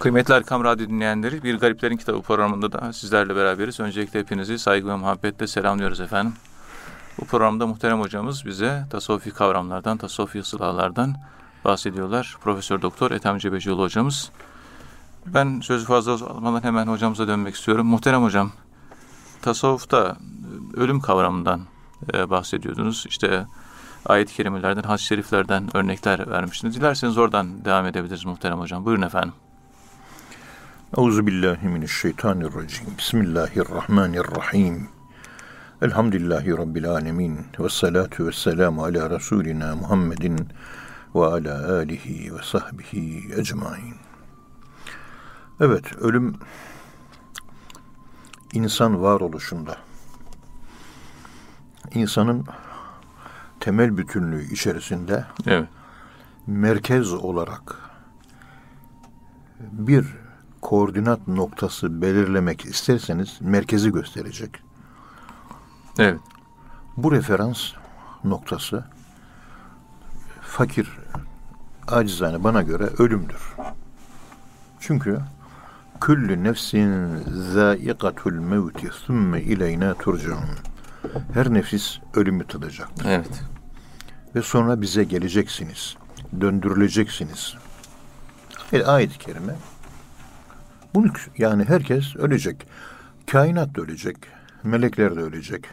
Kıymetli Erkam Radyo dinleyenleri, Bir Gariplerin Kitabı programında da sizlerle beraberiz. Öncelikle hepinizi saygı ve muhabbetle selamlıyoruz efendim. Bu programda muhterem hocamız bize tasavvufi kavramlardan, tasavvufi ıslahlardan bahsediyorlar. Profesör Doktor Ethem Cebecioğlu hocamız. Ben sözü fazla uzatmadan hemen hocamıza dönmek istiyorum. Muhterem hocam, tasavvufta ölüm kavramından e, bahsediyordunuz. İşte ayet-i kerimelerden, hadis-i şeriflerden örnekler vermiştiniz. Dilerseniz oradan devam edebiliriz muhterem hocam. Buyurun efendim. Euzu billahi mineşşeytanirracim. Bismillahirrahmanirrahim. Elhamdülillahi rabbil alamin ve salatu vesselamu ala rasulina Muhammedin ve ala alihi ve sahbihi ecmaîn. Evet, ölüm insan varoluşunda insanın temel bütünlüğü içerisinde Evet. merkez olarak bir koordinat noktası belirlemek isterseniz merkezi gösterecek. Evet. Bu referans noktası fakir acizane bana göre ölümdür. Çünkü küllü nefsin zâikatul mevti thumme ileyna turcaun. Her nefis ölümü tadacaktır. Evet. Ve sonra bize geleceksiniz. Döndürüleceksiniz. Ayet-i kerime. Bunu yani herkes ölecek. Kainat da ölecek. Melekler de ölecek.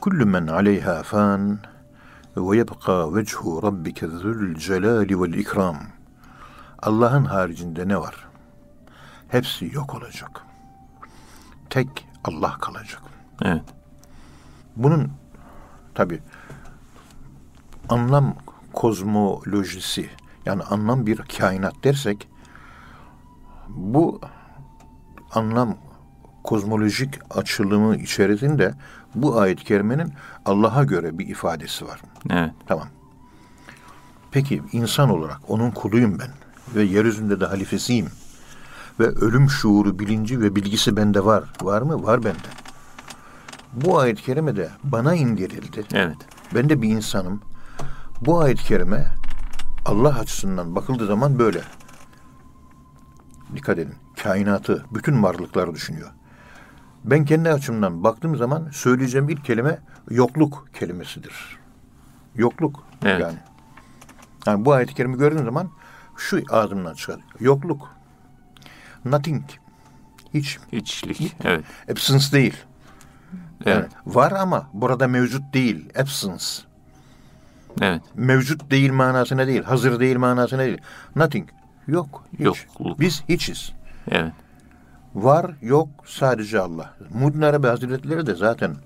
Kullu men aleyha fan ve yebqa vechu rabbike zul celali vel ikram. Allah'ın haricinde ne var? Hepsi yok olacak. Tek Allah kalacak. Evet. Bunun tabi anlam kozmolojisi yani anlam bir kainat dersek bu anlam kozmolojik açılımı içerisinde bu ayet-i kerimenin Allah'a göre bir ifadesi var. Evet. Tamam. Peki insan olarak onun kuluyum ben ve yeryüzünde de halifesiyim. Ve ölüm şuuru, bilinci ve bilgisi bende var. Var mı? Var bende. Bu ayet-i kerime de bana indirildi. Evet. Ben de bir insanım. Bu ayet-i kerime Allah açısından bakıldığı zaman böyle. Dikkat edin. Kainatı, bütün varlıkları düşünüyor. Ben kendi açımdan baktığım zaman söyleyeceğim ilk kelime yokluk kelimesidir. Yokluk Evet. yani. Yani bu ayet-i kerime gördüğüm zaman şu ağzımdan çıkar. Yokluk. Nothing. Hiç. İçlik. Evet. Absence değil. Yani Evet. var ama burada mevcut değil. Absence. Evet. Mevcut değil manasına değil. Hazır değil manasına değil. Nothing. Yok. Hiç. Yokluk. Biz hiçiz. Evet. Var yok sadece Allah. Muhyiddin Arabi Hazretleri de zaten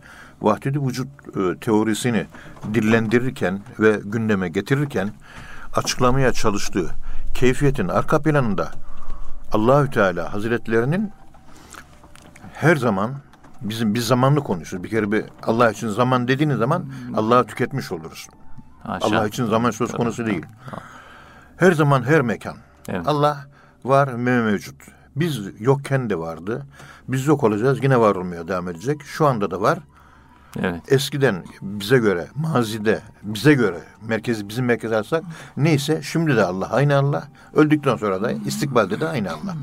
vahdedi vücut e, teorisini dillendirirken ve gündeme getirirken açıklamaya çalıştığı keyfiyetin arka planında Allahü Teala Hazretlerinin her zaman bizim biz zamanlı konuşuyoruz. Bir kere bir Allah için zaman dediğiniz zaman Allah'ı tüketmiş oluruz. Haşa. Allah için zaman söz konusu değil. Her zaman her mekan. Evet. Allah var mevcut. Biz yokken de vardı. Biz yok olacağız yine var olmaya devam edecek. Şu anda da var. Evet. Eskiden bize göre, mazide bize göre merkezi bizim merkez alsak neyse şimdi de Allah aynı Allah. Öldükten sonra da istikbalde de aynı Allah.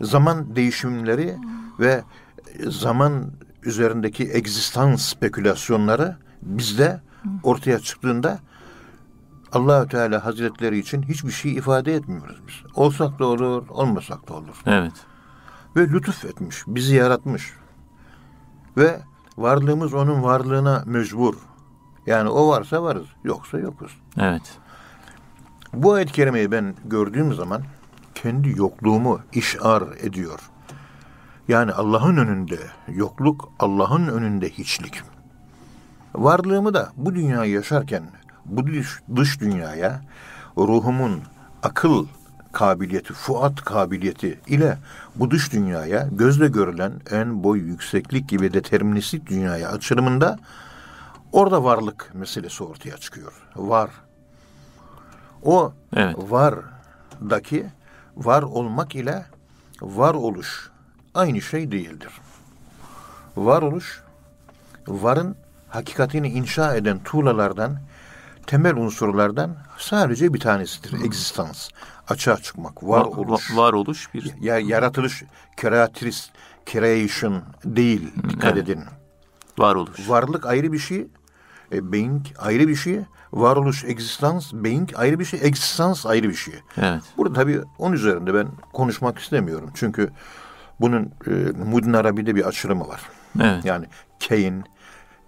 Zaman değişimleri ve zaman üzerindeki egzistans spekülasyonları bizde ortaya çıktığında Allahü Teala Hazretleri için hiçbir şey ifade etmiyoruz biz. Olsak da olur, olmasak da olur. Evet. Ve lütuf etmiş, bizi yaratmış. Ve varlığımız onun varlığına mecbur. Yani o varsa varız, yoksa yokuz. Evet. Bu ayet-i kerimeyi ben gördüğüm zaman kendi yokluğumu işar ediyor. Yani Allah'ın önünde yokluk, Allah'ın önünde hiçlik. Varlığımı da bu dünyayı yaşarken bu dış, dış dünyaya ruhumun akıl kabiliyeti, fuat kabiliyeti ile bu dış dünyaya gözle görülen en boy yükseklik gibi deterministik dünyaya açılımında orada varlık meselesi ortaya çıkıyor. Var. O Evet. vardaki var olmak ile var oluş aynı şey değildir. Varoluş varın hakikatini inşa eden tuğlalardan temel unsurlardan sadece bir tanesidir. Egzistans. açığa çıkmak, var Va- oluş. va- varoluş bir Ya yaratılış, creatris, creation değil. Dikkat Evet. edin. varoluş. Varlık ayrı bir şey, e, being ayrı bir şey, varoluş, existence, being ayrı bir şey, existence ayrı bir şey. Evet. Burada tabii onun üzerinde ben konuşmak istemiyorum. Çünkü bunun e, Mudin Arabi'de bir açılımı var. Evet. Yani keyin,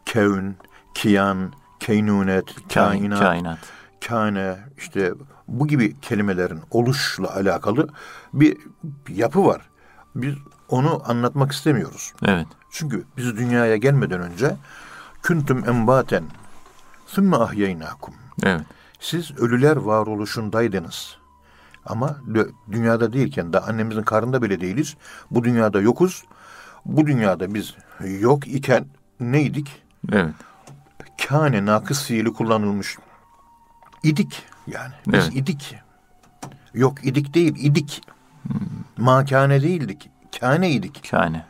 kevn, kiyan, keynunet, Kain, kainat, kainat. kâne, işte bu gibi kelimelerin oluşla alakalı bir yapı var. Biz onu anlatmak istemiyoruz. Evet. Çünkü biz dünyaya gelmeden önce küntüm embaten sümme ahyeynakum. Evet. Siz ölüler varoluşundaydınız. Ama dü- dünyada değilken de annemizin karnında bile değiliz. Bu dünyada yokuz. Bu dünyada biz yok iken neydik? Evet. Kâne nakıs fiili kullanılmış. İdik yani. Biz Evet. idik. Yok idik değil, idik. Makane değildik. Kâne idik. Kâne.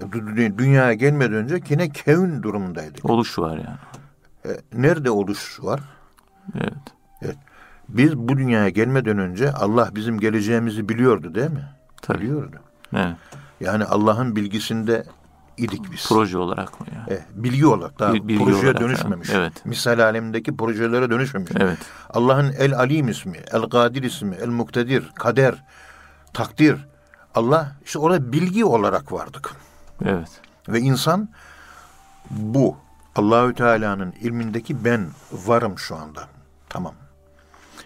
Dü- Dünyaya gelmeden önce yine kevn durumundaydık. Oluş var yani. E, Nerede oluş var? Evet. Biz bu dünyaya gelmeden önce Allah bizim geleceğimizi biliyordu değil mi? Tabii. Biliyordu. Evet. Yani Allah'ın bilgisinde idik biz. Proje olarak mı yani? E, bilgi olarak daha Bil- bilgi projeye olarak, dönüşmemiş. evet. Misal alemindeki projelere dönüşmemiş. Evet. Allah'ın El Alim ismi, El Kadir ismi, El Muktedir, Kader, Takdir. Allah işte orada bilgi olarak vardık. Evet. Ve insan bu Allahü Teala'nın ilmindeki ben varım şu anda. Tamam.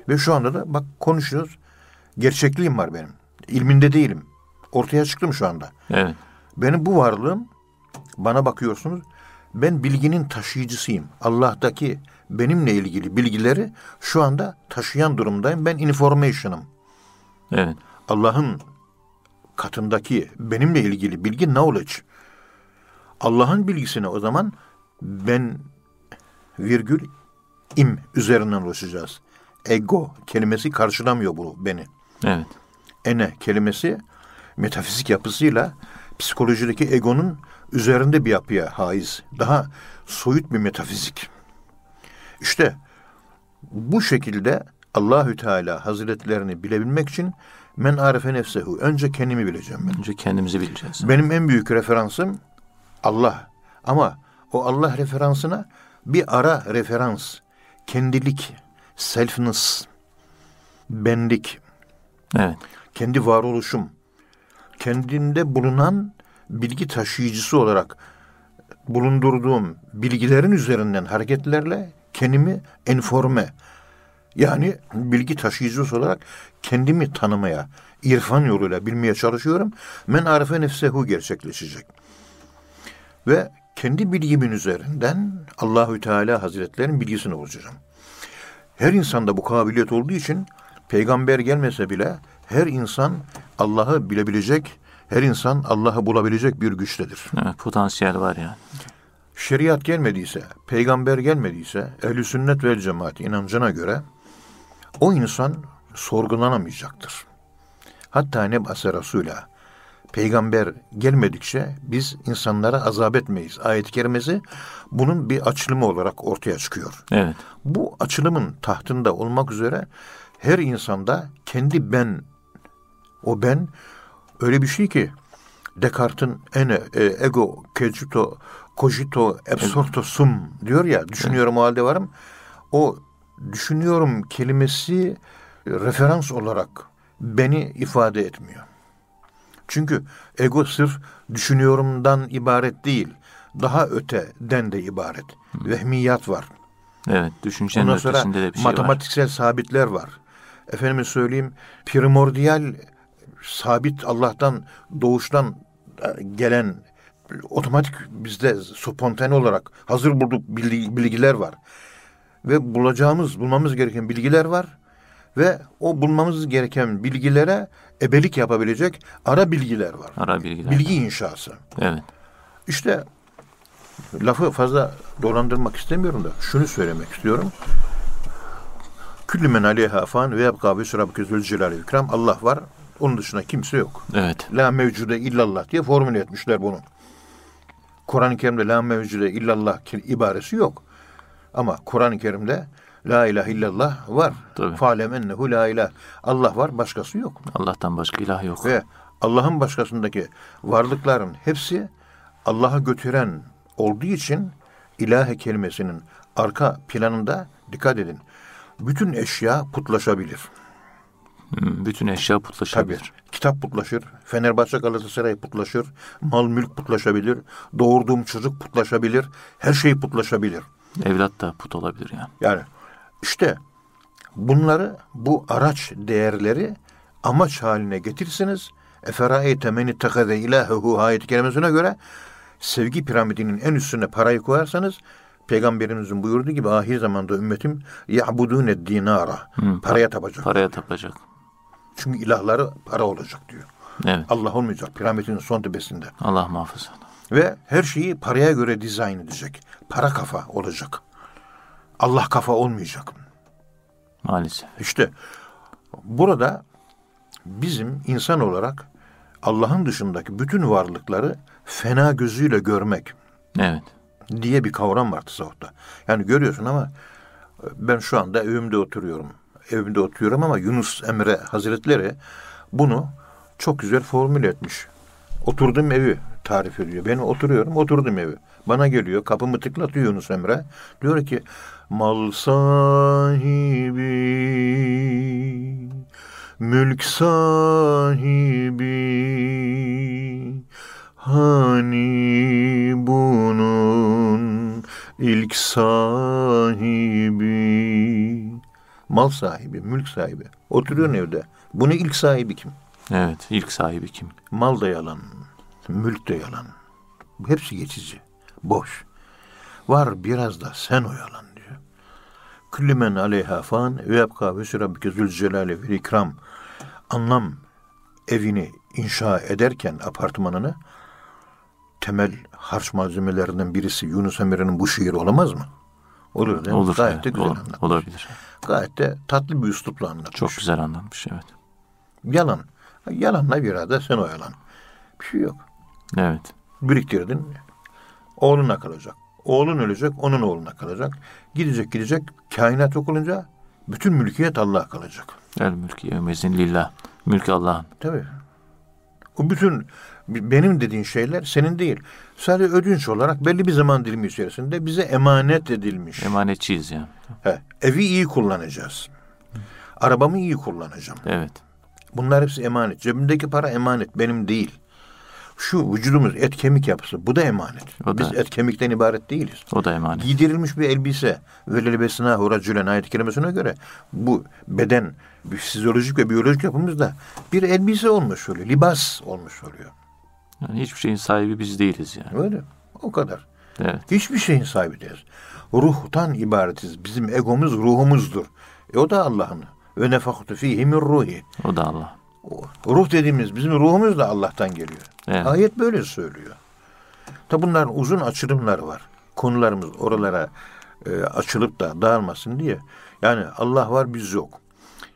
Ve şu anda da bak konuşuyoruz. Gerçekliğim var benim. İlminde değilim. Ortaya çıktım şu anda. Evet. Benim bu varlığım bana bakıyorsunuz. Ben bilginin taşıyıcısıyım. Allah'taki benimle ilgili bilgileri şu anda taşıyan durumdayım. Ben information'ım. Evet. Allah'ın katındaki benimle ilgili bilgi knowledge. Allah'ın bilgisine o zaman ben virgül im üzerinden ulaşacağız. Ego kelimesi karşılamıyor bu beni. Evet. Ene kelimesi metafizik yapısıyla psikolojideki egonun üzerinde bir yapıya haiz. Daha soyut bir metafizik. İşte bu şekilde Allahü Teala Hazretlerini bilebilmek için men arife nefsehu. Önce kendimi bileceğim ben. Önce kendimizi bileceğiz. Benim en büyük referansım Allah. Ama o Allah referansına bir ara referans, kendilik, selfness, benlik, Evet. kendi varoluşum, kendimde bulunan bilgi taşıyıcısı olarak bulundurduğum bilgilerin üzerinden hareketlerle kendimi enforme, yani bilgi taşıyıcısı olarak kendimi tanımaya, irfan yoluyla bilmeye çalışıyorum. Men arife nefsehu gerçekleşecek. Ve kendi bilgimin üzerinden Allahü Teala Hazretlerinin bilgisini olacağım. Her insanda bu kabiliyet olduğu için peygamber gelmese bile her insan Allah'ı bilebilecek, her insan Allah'ı bulabilecek bir güçtedir. Evet. Potansiyel var yani. Şeriat gelmediyse, peygamber gelmediyse, ehli sünnet vel cemaat inancına göre o insan sorgulanamayacaktır. Hatta ne base Resul'a peygamber gelmedikçe biz insanlara azap etmeyiz. Ayet-i kerimesi bunun bir açılımı olarak ortaya çıkıyor. Evet. Bu açılımın tahtında olmak üzere her insanda kendi ben, o ben öyle bir şey ki Descartes'in ene, e, ego, cogito, cogito, absorto sum diyor ya, düşünüyorum o halde varım. O düşünüyorum kelimesi referans olarak beni ifade etmiyor. Çünkü ego sırf düşünüyorumdan ibaret değil, daha öteden de ibaret. Vehmiyat var. Evet. Düşüncenin Ondan sonra ötesinde de bir şey var. matematiksel sabitler var. Efendime söyleyeyim primordial sabit Allah'tan doğuştan e, gelen otomatik bizde spontane olarak hazır bulduk bilgi- bilgiler var. Ve bulacağımız, bulmamız gereken bilgiler var. Ve o bulmamız gereken bilgilere ebelik yapabilecek ara bilgiler var. Ara bilgiler. Bilgi inşası. Evet. İşte lafı fazla dolandırmak istemiyorum da şunu söylemek istiyorum. Küllü men aleyha fan ve yebka ve şurabke zülcelal ikram. Allah var. Onun dışında kimse yok. Evet. La mevcude illallah diye formüle etmişler bunu. Kur'an-ı Kerim'de la mevcude illallah ibaresi yok. Ama Kur'an-ı Kerim'de La ilahe illallah var. Tabii. Falem ennehu la ilah. Allah var, başkası yok. Allah'tan başka ilah yok. Ve Allah'ın başkasındaki varlıkların hepsi Allah'a götüren olduğu için ilahe kelimesinin arka planında dikkat edin. Bütün eşya putlaşabilir. Hmm, Bütün eşya Tabii. putlaşabilir. Kitap putlaşır, Fenerbahçe Galatasaray putlaşır, mal mülk putlaşabilir, doğurduğum çocuk putlaşabilir, her şey putlaşabilir. Evlat da put olabilir yani. Yani işte bunları bu araç değerleri amaç haline getirsiniz. Eferaeyte men ittekade ilahehu ayet kelimesine göre sevgi piramidinin en üstüne parayı koyarsanız Peygamberimizin buyurduğu gibi ahir zamanda ümmetim ya'budune dinara. Paraya tapacak. Paraya tapacak. Çünkü ilahları para olacak diyor. Evet. Allah olmayacak piramidin son tepesinde. Allah muhafaza. Ve her şeyi paraya göre dizayn edecek. Para kafa olacak. Allah kafa olmayacak. Maalesef. İşte burada bizim insan olarak Allah'ın dışındaki bütün varlıkları fena gözüyle görmek Evet. diye bir kavram var tasavvufta. Yani görüyorsun ama ben şu anda evimde oturuyorum. Evimde oturuyorum ama Yunus Emre Hazretleri bunu çok güzel formüle etmiş. Oturduğum evi tarif ediyor. Ben oturuyorum, oturdum evi. Bana geliyor, kapımı tıklatıyor Yunus Emre. Diyor ki, mal sahibi, mülk sahibi, hani bunun ilk sahibi. Mal sahibi, mülk sahibi. Oturuyorsun evde. Bunun ilk sahibi kim? Evet. İlk sahibi kim? Mal da yalan, mülk de yalan. Hepsi geçici, boş. Var biraz da sen oyalan diyor. Küllü men aleyha fan ve yapka ve rabbike zülcelale ve ikram. Anlam evini inşa ederken apartmanını temel harç malzemelerinden birisi Yunus Emre'nin bu şiiri olamaz mı? Olur değil mi? Olur. Gayet de güzel Olur- anlatmış. Olabilir. Gayet de tatlı bir üslupla anlatmış. Çok güzel anlatmış. Evet. Yalan. Yalanla bir arada sen oyalan. Bir şey yok. Evet. biriktirdin. Oğluna kalacak. Oğlun ölecek, onun oğluna kalacak. Gidecek gidecek. Kainat yok olunca bütün mülkiyet Allah'a kalacak. El mülkü yevmezin lillah. Mülk Allah'ın. Tabii. O bütün benim dediğin şeyler senin değil. Sadece ödünç olarak belli bir zaman dilimi içerisinde bize emanet edilmiş. Emanetçiyiz yani. He, evi iyi kullanacağız. Arabamı iyi kullanacağım. Evet. Bunlar hepsi emanet. Cebimdeki para emanet, benim değil. Şu vücudumuz et kemik yapısı, bu da emanet. O da- Biz et kemikten ibaret değiliz. O da emanet. Giydirilmiş bir elbise ve lelebesine huracülen ayet kelimesine göre bu beden fizyolojik ve biyolojik yapımızda bir elbise olmuş oluyor. Libas olmuş oluyor. Yani hiçbir şeyin sahibi biz değiliz yani. Öyle. O kadar. Evet. Hiçbir şeyin sahibi değiliz. Ruhtan ibaretiz. Bizim egomuz ruhumuzdur. E o da Allah'ın. Ve nefaktu fihi min ruhi. O da Allah. O Ruh dediğimiz bizim ruhumuz da Allah'tan geliyor. Evet. Ayet böyle söylüyor. Tabi bunların uzun açılımları var. Konularımız oralara e, açılıp da dağılmasın diye. Yani Allah var biz yok.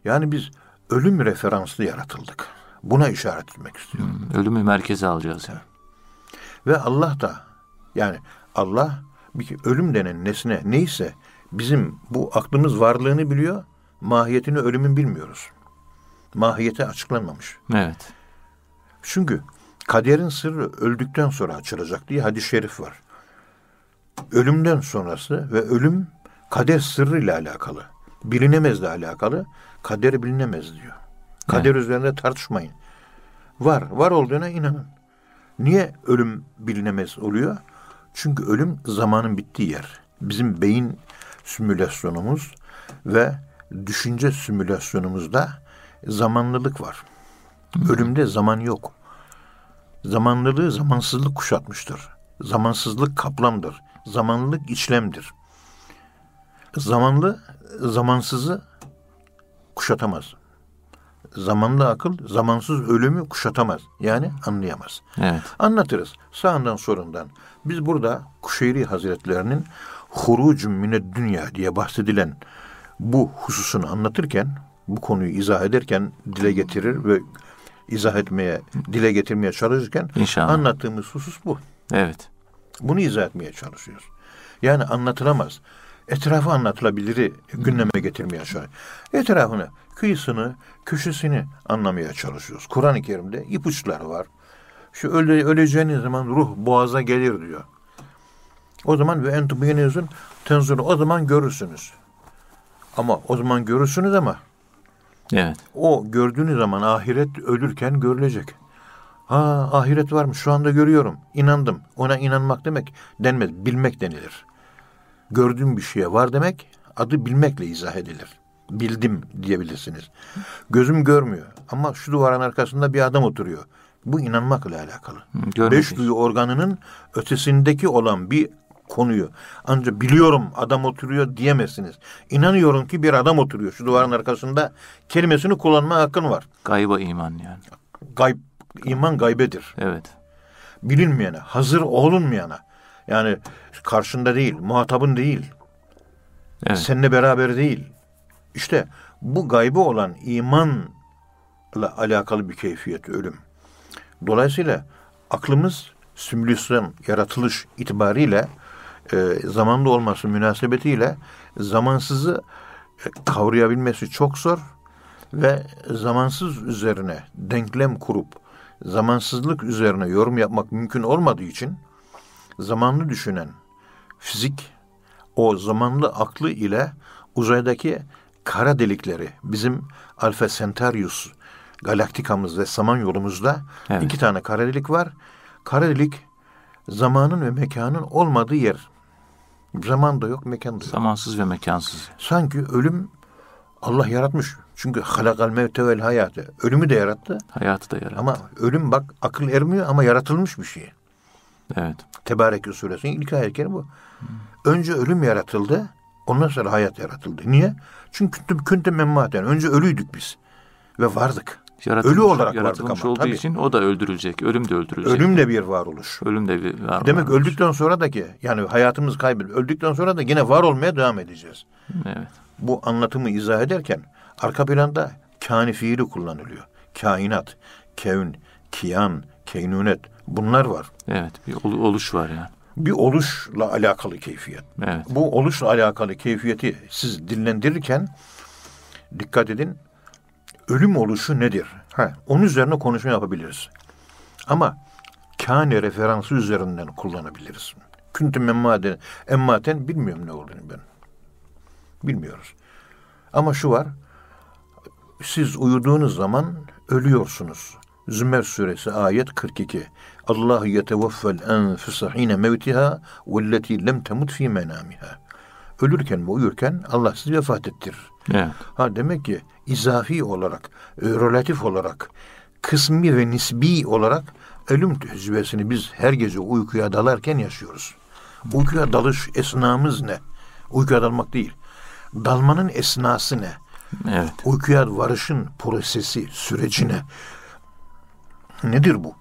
Yani biz ölüm referanslı yaratıldık. Buna işaret etmek istiyorum. Hmm, Ölümü merkeze alacağız yani. Ve Allah da yani Allah bir ölüm denen nesne neyse bizim bu aklımız varlığını biliyor. Mahiyetini ölümün bilmiyoruz. Mahiyeti açıklanmamış. Evet. Çünkü kaderin sırrı öldükten sonra açılacak diye hadis-i şerif var. Ölümden sonrası ve ölüm kader sırrı ile alakalı. Bilinemezle alakalı. Kader bilinemez diyor. Kader üzerinde tartışmayın. Var, var olduğuna inanın. Niye ölüm bilinemez oluyor? Çünkü ölüm zamanın bittiği yer. Bizim beyin simülasyonumuz ve düşünce simülasyonumuzda zamanlılık var. Ölümde zaman yok. Zamanlılığı zamansızlık kuşatmıştır. Zamansızlık kaplamdır. Zamanlılık içlemdir. Zamanlı zamansızı kuşatamaz. Zamanlı akıl zamansız ölümü kuşatamaz. Yani anlayamaz. Evet. Anlatırız sağından sorundan. Biz burada Kuşeyri Hazretlerinin hurucun mine dünya diye bahsedilen bu hususunu anlatırken, bu konuyu izah ederken dile getirir ve izah etmeye, dile getirmeye çalışırken İnşallah. anlattığımız husus bu. Evet. Bunu izah etmeye çalışıyoruz. Yani anlatılamaz. Etrafı anlatılabiliri gündeme getirmeye çalışıyoruz. Etrafını, kıyısını, köşesini anlamaya çalışıyoruz. Kur'an-ı Kerim'de ipuçları var. Şu öle, öleceğiniz zaman ruh boğaza gelir diyor. O zaman ve entum yenizun tenzuru o zaman görürsünüz. Ama o zaman görürsünüz ama Evet. o gördüğünüz zaman ahiret ölürken görülecek. Ha ahiret varmış şu anda görüyorum. İnandım. Ona inanmak demek denmez. Bilmek denilir. Gördüğüm bir şeye var demek adı bilmekle izah edilir. Bildim diyebilirsiniz. Gözüm görmüyor ama şu duvarın arkasında bir adam oturuyor. Bu inanmakla alakalı. görmek Beş duyu organının ötesindeki olan bir konuyu ancak biliyorum adam oturuyor diyemezsiniz. İnanıyorum ki bir adam oturuyor şu duvarın arkasında kelimesini kullanma hakkın var. Gayba iman yani. Gayb, iman gaybedir. Evet. Bilinmeyene, hazır olunmayana. Yani karşında değil, muhatabın değil, Evet. seninle beraber değil. İşte bu gaybı olan imanla alakalı bir keyfiyet ölüm. Dolayısıyla aklımız simülasyon, yaratılış itibariyle e, zamanda olması münasebetiyle zamansızı e, kavrayabilmesi çok zor ve zamansız üzerine denklem kurup zamansızlık üzerine yorum yapmak mümkün olmadığı için zamanlı düşünen fizik o zamanlı aklı ile uzaydaki kara delikleri bizim Alfa Centaurus galaktikamız ve samanyolumuzda Evet. iki tane kara delik var. Kara delik zamanın ve mekanın olmadığı yer. Zaman da yok, mekan da yok. Zamansız ve mekansız. Sanki ölüm Allah yaratmış. Çünkü halakal mevte vel hayatı. Ölümü de yarattı. Hayatı da yarattı. Ama ölüm bak akıl ermiyor ama yaratılmış bir şey. Evet. Tebareke suresinin ilk ayet bu. Önce ölüm yaratıldı. Ondan sonra hayat yaratıldı. Niye? Çünkü küntüm küntüm memmaten. Önce ölüydük biz. Ve vardık. Yaratılmış, Ölü olarak yaratılmış vardık ama, olduğu tabii. için o da öldürülecek. Ölüm de öldürülecek. Ölüm de bir varoluş. Ölüm de bir var. Demek varmış. öldükten sonra da ki yani hayatımız kaybedip öldükten sonra da yine var olmaya devam edeceğiz. Evet. Bu anlatımı izah ederken arka planda kâni fiili kullanılıyor. Kainat, kevn, kiyan, keynunet bunlar var. Evet. Bir ol- oluş var yani. Bir oluşla alakalı keyfiyet. Evet. Bu oluşla alakalı keyfiyeti siz dillendirirken dikkat edin. Ölüm oluşu nedir? Ha, onun üzerine konuşma yapabiliriz. Ama kâne referansı üzerinden kullanabiliriz. Küntüm emmaden, emmaten bilmiyorum ne olduğunu ben. Bilmiyoruz. Ama şu var. Siz uyuduğunuz zaman ölüyorsunuz. Zümer suresi ayet 42. Allah yeteveffel enfuse hine mevtiha velleti lem temut fi menamiha. Ölürken mi uyurken Allah sizi vefat ettirir. Evet. Ha demek ki izafi olarak, e, relatif olarak, kısmi ve nisbi olarak ölüm tecrübesini biz her gece uykuya dalarken yaşıyoruz. Uykuya dalış esnamız ne? Uykuya dalmak değil. Dalmanın esnası ne? Evet. Uykuya varışın prosesi, süreci ne? Nedir bu?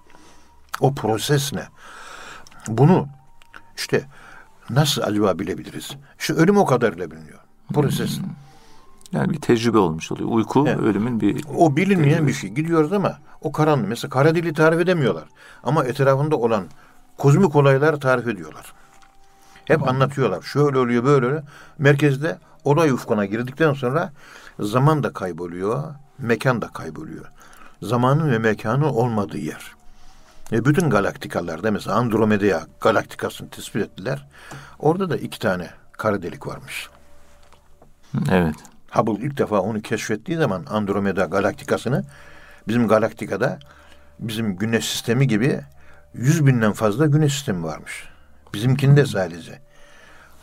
O proses ne? Bunu işte nasıl acaba bilebiliriz? Şu ölüm o kadarıyla biliniyor. Proses. Yani bir tecrübe olmuş oluyor. Uyku Evet. ölümün bir O bilinmeyen bir şey. Gidiyoruz ama o karanlık. Mesela kara dili tarif edemiyorlar. Ama etrafında olan kozmik olaylar tarif ediyorlar. Hep anlatıyorlar. Şöyle oluyor, böyle oluyor. Merkezde olay ufkuna girdikten sonra zaman da kayboluyor, mekan da kayboluyor. Zamanın ve mekanın olmadığı yer. E bütün galaktikalarda mesela Andromeda galaktikasını tespit ettiler. Orada da iki tane kara delik varmış. evet. Hubble ilk defa onu keşfettiği zaman Andromeda galaktikasını bizim galaktikada bizim güneş sistemi gibi 100 binden fazla güneş sistemi varmış. Bizimkinde sadece.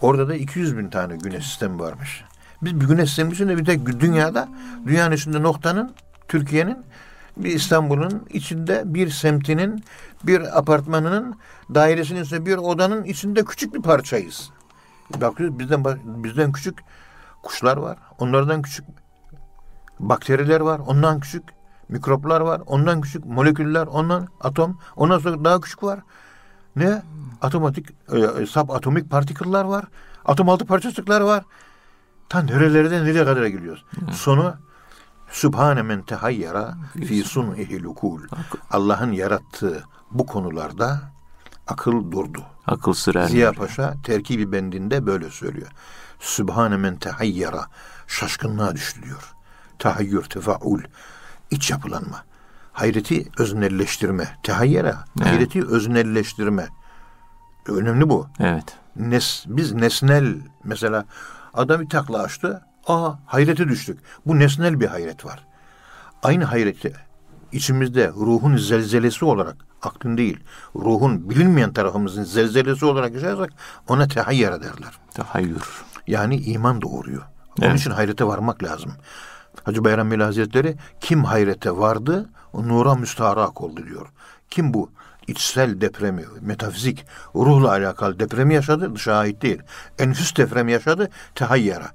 Orada da 200 bin tane güneş sistemi varmış. Biz bir güneş sistemi içinde bir tek dünyada dünyanın üstünde noktanın Türkiye'nin bir İstanbul'un içinde bir semtinin bir apartmanının dairesinin içinde bir odanın içinde küçük bir parçayız. Bakıyoruz bizden bizden küçük kuşlar var. Onlardan küçük bakteriler var. Ondan küçük mikroplar var. Ondan küçük moleküller, ondan atom, ondan sonra daha küçük var. Ne? Atomatik, e, subatomik partiküller var. Atom altı parçacıklar var. Ta nerelerden nereye kadar gidiyoruz. Sonu Sübhane men tehayyara fi sun'ihi lukul. Allah'ın yarattığı bu konularda Akıl durdu. Akıl ermiyor. Ziya Paşa terkibi bendinde böyle söylüyor. Sübhane men tehayyara. Şaşkınlığa düştü diyor. Tahayyür, tefaul. iç yapılanma. Hayreti öznelleştirme. Tehayyara. Evet. Hayreti öznelleştirme. Önemli bu. Evet. Nes, biz nesnel mesela adam bir takla açtı. Aa hayrete düştük. Bu nesnel bir hayret var. Aynı hayreti içimizde ruhun zelzelesi olarak aklın değil, ruhun bilinmeyen tarafımızın zelzelesi olarak yaşarsak ona tehayyara derler. Tahayyür. Yani iman doğuruyor. Onun Evet. için hayrete varmak lazım. Hacı Bayram Veli Hazretleri kim hayrete vardı o nura müstaharak oldu diyor. Kim bu içsel depremi, metafizik, ruhla alakalı depremi yaşadı dışa ait değil. Enfüs depremi yaşadı tehayyara.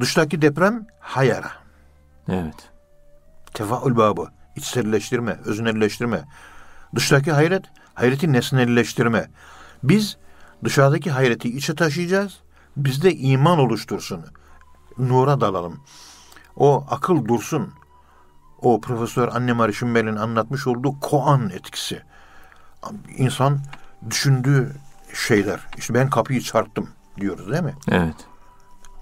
Dıştaki deprem hayara. Evet. Tefaül babı, içselleştirme, öznelleştirme. Dıştaki hayret, hayreti nesnelleştirme. Biz dışarıdaki hayreti içe taşıyacağız. Bizde iman oluştursun. Nura dalalım. O akıl dursun. O Profesör Annemar Şimbel'in anlatmış olduğu koan etkisi. İnsan düşündüğü şeyler. İşte ben kapıyı çarptım diyoruz değil mi? Evet.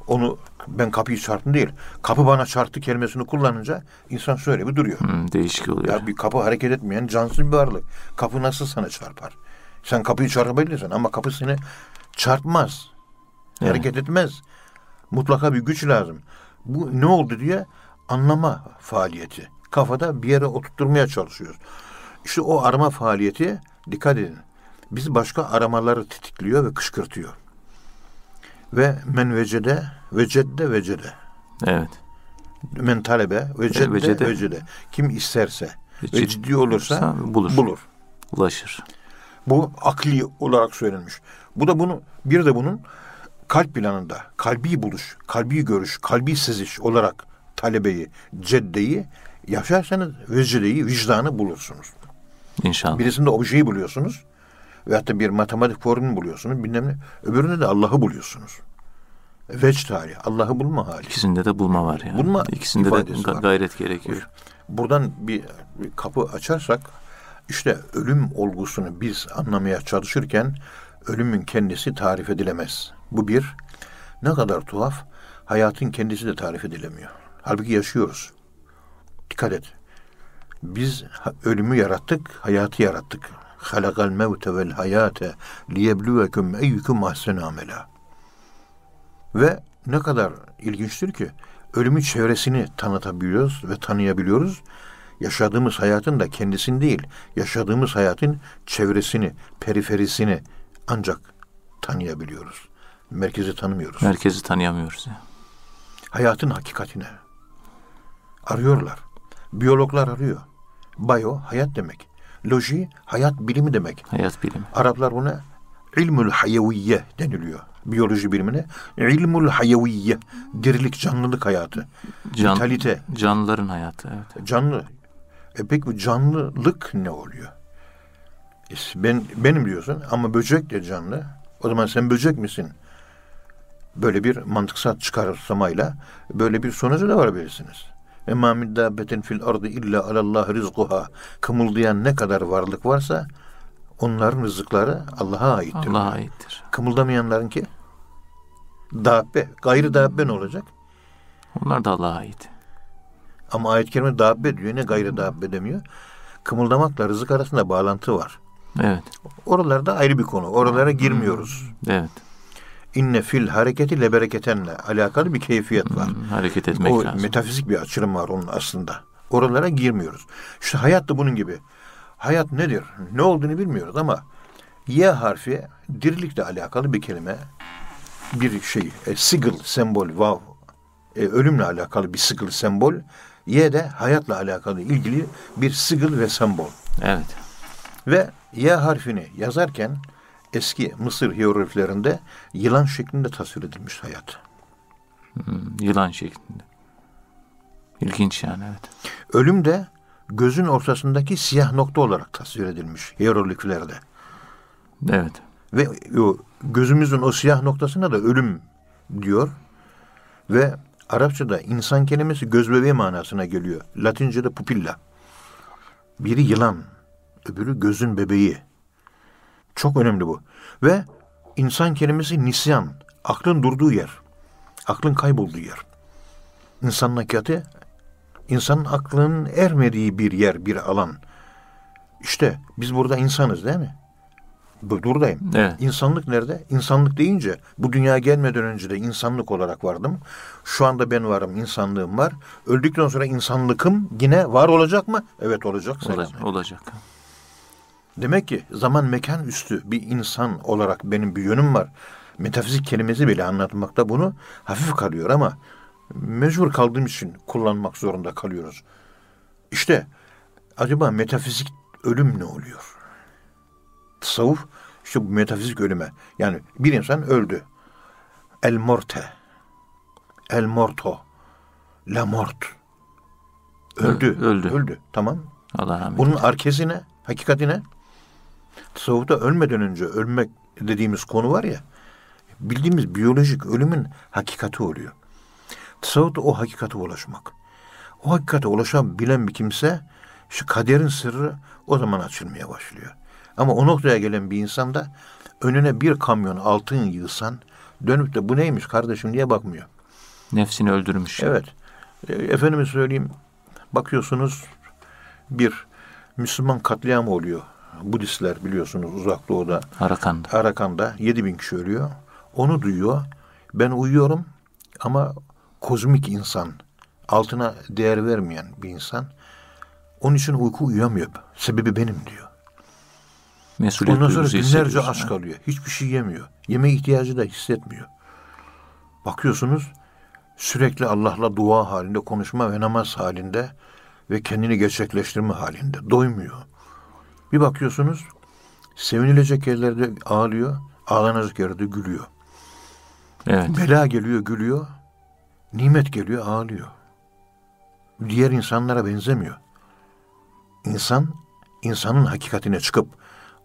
Onu ben kapıyı çarptım değil. Kapı bana çarptı kelimesini kullanınca insan şöyle bir duruyor. Hmm, değişik oluyor. Ya bir kapı hareket etmeyen cansız bir varlık. Kapı nasıl sana çarpar? Sen kapıyı çarpabilirsin ama kapı seni çarpmaz. Evet. Hareket etmez. Mutlaka bir güç lazım. Bu ne oldu diye anlama faaliyeti. Kafada bir yere oturtturmaya çalışıyoruz. İşte o arama faaliyeti dikkat edin. Biz başka aramaları tetikliyor ve kışkırtıyor. Ve men vecede, vecedde vecede. Evet. Men talebe, vecedde, vecede. vecede. Kim isterse Ve ve ciddi ciddi olursa bulur. bulur. Ulaşır. Bu akli olarak söylenmiş. Bu da bunu bir de bunun kalp planında kalbi buluş, kalbi görüş, kalbi seziş olarak talebeyi, ceddeyi yaşarsanız vecideyi, vicdanı bulursunuz. İnşallah. Birisinde objeyi buluyorsunuz. Ve hatta bir matematik formülü buluyorsunuz. Bilmem ne. Öbüründe de Allah'ı buluyorsunuz. Vecd hali. Allah'ı bulma hali. İkisinde de bulma var yani. Bulma İkisinde de ga- var. gayret gerekiyor. Buradan bir, bir kapı açarsak işte ölüm olgusunu biz anlamaya çalışırken ölümün kendisi tarif edilemez. Bu bir. Ne kadar tuhaf. Hayatın kendisi de tarif edilemiyor. Halbuki yaşıyoruz. Dikkat et. Biz ölümü yarattık, hayatı yarattık. Halakal mevte vel hayate liyebluvekum eyyukum ahsenu amela. Ve ne kadar ilginçtir ki ölümün çevresini tanıtabiliyoruz ve tanıyabiliyoruz. Yaşadığımız hayatın da kendisini değil, yaşadığımız hayatın çevresini, periferisini ancak tanıyabiliyoruz. Merkezi tanımıyoruz. Merkezi tanıyamıyoruz. ya. Hayatın hakikatine. Arıyorlar. Biyologlar arıyor. Bio, hayat demek. Loji, hayat bilimi demek. Hayat bilimi. Araplar buna ilmül hayaviyye deniliyor. Biyoloji bilimine. İlmül hayaviyye. Dirilik, canlılık hayatı. Can, Vitalite. canlıların hayatı. Evet. Canlı. E peki bu canlılık ne oluyor? E Ben benim diyorsun ama böcek de canlı. O zaman sen böcek misin? Böyle bir mantıksal çıkarsamayla böyle bir sonuca da varabilirsiniz. Ve ma min dabbetin fil ardı illa alallah rizquha. Kımıldayan ne kadar varlık varsa onların rızıkları Allah'a aittir. Allah'a aittir. Kımıldamayanların ki dabbe. Gayrı dabbe ne olacak? Onlar da Allah'a ait. Ama ayet-i kerime dabbe diyor. Ne gayrı dabbe demiyor. Kımıldamakla rızık arasında bağlantı var. Evet. Oralarda ayrı bir konu. Oralara girmiyoruz. Evet. İnne fil hareketi lebereketenle alakalı bir keyfiyet var. Hmm, hareket etmek o lazım. metafizik bir açılım var onun aslında. Oralara girmiyoruz. İşte hayat da bunun gibi. Hayat nedir? Ne olduğunu bilmiyoruz ama Y harfi dirilikle alakalı bir kelime. Bir şey, e, sigil sembol, vav. E, ölümle alakalı bir sigil sembol. Y de hayatla alakalı ilgili bir sigil ve sembol. Evet. Ve Y harfini yazarken eski Mısır hierogliflerinde yılan şeklinde tasvir edilmiş hayat. Hmm, yılan şeklinde. İlginç yani evet. Ölüm de gözün ortasındaki siyah nokta olarak tasvir edilmiş hierogliflerde. Evet. Ve o gözümüzün o siyah noktasına da ölüm diyor. Ve Arapçada insan kelimesi göz bebeği manasına geliyor. Latince'de pupilla. Biri yılan, öbürü gözün bebeği. Çok önemli bu. Ve insan kelimesi nisyan. Aklın durduğu yer. Aklın kaybolduğu yer. İnsanın hakikati insanın aklının ermediği bir yer, bir alan. İşte biz burada insanız değil mi? Bu- Buradayım. Evet. İnsanlık nerede? İnsanlık deyince bu dünyaya gelmeden önce de insanlık olarak vardım. Şu anda ben varım, insanlığım var. Öldükten sonra insanlıkım yine var olacak mı? Evet olacak. Olacak. Olacak. Demek ki zaman mekan üstü bir insan olarak benim bir yönüm var. Metafizik kelimesi bile anlatmakta bunu hafif kalıyor ama mecbur kaldığım için kullanmak zorunda kalıyoruz. İşte acaba metafizik ölüm ne oluyor? Tasavvuf işte bu metafizik ölüme. Yani bir insan öldü. El morte. El morto. La mort. Öldü. Ö- öldü. Öldü. Tamam. Allah rahmet Bunun arkesi ne? Hakikati ne? Tasavvufta ölmeden önce ölmek dediğimiz konu var ya, bildiğimiz biyolojik ölümün hakikati oluyor. Tasavvufta o hakikate ulaşmak. O hakikate ulaşabilen bir kimse, şu kaderin sırrı o zaman açılmaya başlıyor. Ama o noktaya gelen bir insan da önüne bir kamyon altın yığsan, dönüp de bu neymiş kardeşim diye bakmıyor. Nefsini öldürmüş. Evet. E, Efendime söyleyeyim, bakıyorsunuz bir Müslüman katliamı oluyor. Budistler biliyorsunuz uzak doğuda, Arakan'da. Arakan'da 7 bin kişi ölüyor. Onu duyuyor. Ben uyuyorum ama kozmik insan, altına değer vermeyen bir insan. Onun için uyku uyuyamıyor. Sebebi benim diyor. Mesuliyet Ondan sonra günlerce aç ha. kalıyor. Hiçbir şey yemiyor. Yeme ihtiyacı da hissetmiyor. Bakıyorsunuz sürekli Allah'la dua halinde, konuşma ve namaz halinde ve kendini gerçekleştirme halinde. Doymuyor. Bir bakıyorsunuz sevinilecek yerlerde ağlıyor, ağlanacak yerde gülüyor. Evet. Bela geliyor, gülüyor. Nimet geliyor, ağlıyor. Diğer insanlara benzemiyor. İnsan, insanın hakikatine çıkıp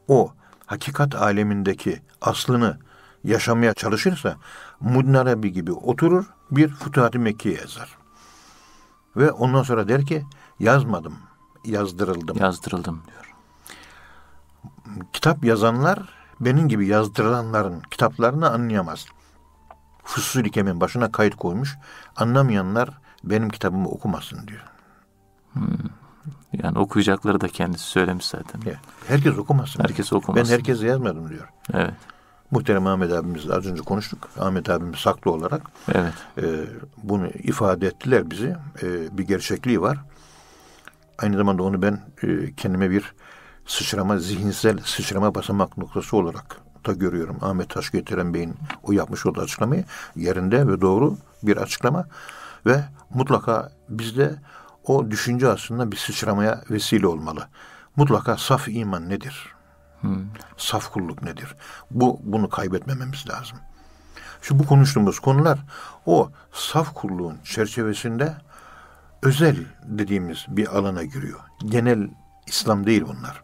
o hakikat alemindeki aslını yaşamaya çalışırsa Mudnarabi gibi oturur bir Fütuhat-ı Mekke'ye yazar. Ve ondan sonra der ki yazmadım, yazdırıldım. Yazdırıldım diyor. Kitap yazanlar benim gibi yazdırılanların kitaplarını anlayamaz. Fusul Hikem'in başına kayıt koymuş. Anlamayanlar benim kitabımı okumasın diyor. Yani okuyacakları da kendisi söylemiş zaten. Ya, Herkes okumasın. Herkes diyor. okumasın. Ben herkese yazmadım diyor. Evet. Muhterem Ahmet abimiz az önce konuştuk. Ahmet abimiz saklı olarak Evet. e, bunu ifade ettiler bizi. E, bir gerçekliği var. Aynı zamanda onu ben e, kendime bir sıçrama, zihinsel sıçrama basamak noktası olarak da görüyorum. Ahmet Taş Getiren Bey'in o yapmış olduğu açıklamayı yerinde ve doğru bir açıklama ve mutlaka bizde o düşünce aslında bir sıçramaya vesile olmalı. Mutlaka saf iman nedir? Saf kulluk nedir? Bu bunu kaybetmememiz lazım. Şu bu konuştuğumuz konular o saf kulluğun çerçevesinde özel dediğimiz bir alana giriyor. Genel İslam değil bunlar.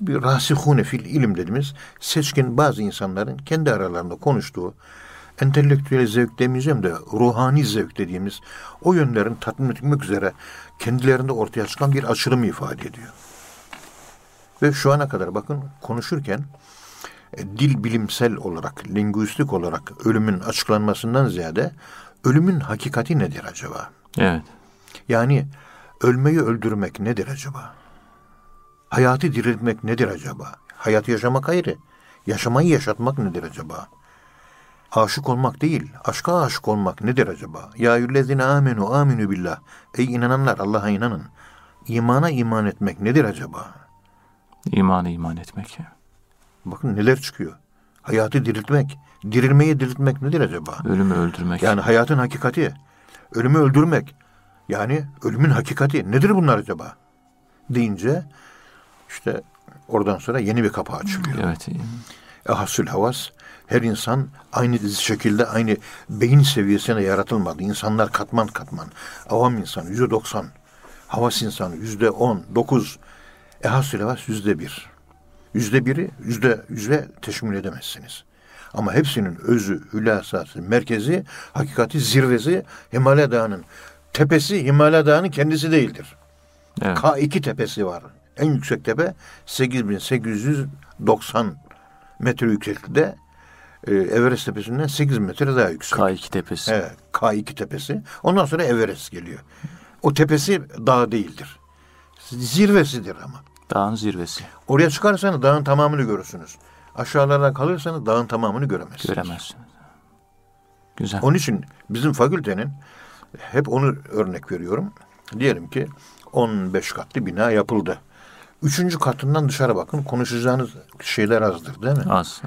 Bir rasihune fil ilim dediğimiz seçkin bazı insanların kendi aralarında konuştuğu entelektüel zevk demeyeceğim de ruhani zevk dediğimiz o yönlerin tatmin etmek üzere kendilerinde ortaya çıkan bir açılımı ifade ediyor. Ve şu ana kadar bakın konuşurken e, dil bilimsel olarak, linguistik olarak ölümün açıklanmasından ziyade ölümün hakikati nedir acaba? Evet. Yani ölmeyi öldürmek nedir acaba? Hayatı diriltmek nedir acaba? Hayatı yaşamak ayrı. Yaşamayı yaşatmak nedir acaba? Aşık olmak değil, aşka aşık olmak nedir acaba? Ya yüllezine amenu aminu billah. Ey inananlar Allah'a inanın. İmana iman etmek nedir acaba? İmanı iman etmek. Bakın neler çıkıyor. Hayatı diriltmek, dirilmeyi diriltmek nedir acaba? Ölümü öldürmek. Yani hayatın hakikati, ölümü öldürmek. Yani ölümün hakikati nedir bunlar acaba? Deyince işte oradan sonra yeni bir kapı açılıyor. Evet. Ehasül havas her insan aynı şekilde aynı beyin seviyesine yaratılmadı. İnsanlar katman katman. Avam insan yüzde doksan. Havas insanı yüzde on, dokuz. Ehasül havas yüzde bir. Yüzde biri yüzde yüzde teşmil edemezsiniz. Ama hepsinin özü, hülasası, merkezi, hakikati, zirvesi Himalaya Dağı'nın tepesi Himalaya Dağı'nın kendisi değildir. Evet. K2 tepesi var. En yüksek tepe 8890 metre yükseklikte e, Everest tepesinden 8 metre daha yüksek. K2 tepesi. Evet, K2 tepesi. Ondan sonra Everest geliyor. O tepesi dağ değildir. Zirvesidir ama. Dağın zirvesi. Oraya çıkarsanız dağın tamamını görürsünüz. Aşağılarda kalırsanız dağın tamamını göremezsiniz. Göremezsiniz. Güzel. Onun için bizim fakültenin hep onu örnek veriyorum. Diyelim ki 15 katlı bina yapıldı. Üçüncü katından dışarı bakın konuşacağınız şeyler azdır değil mi? Az.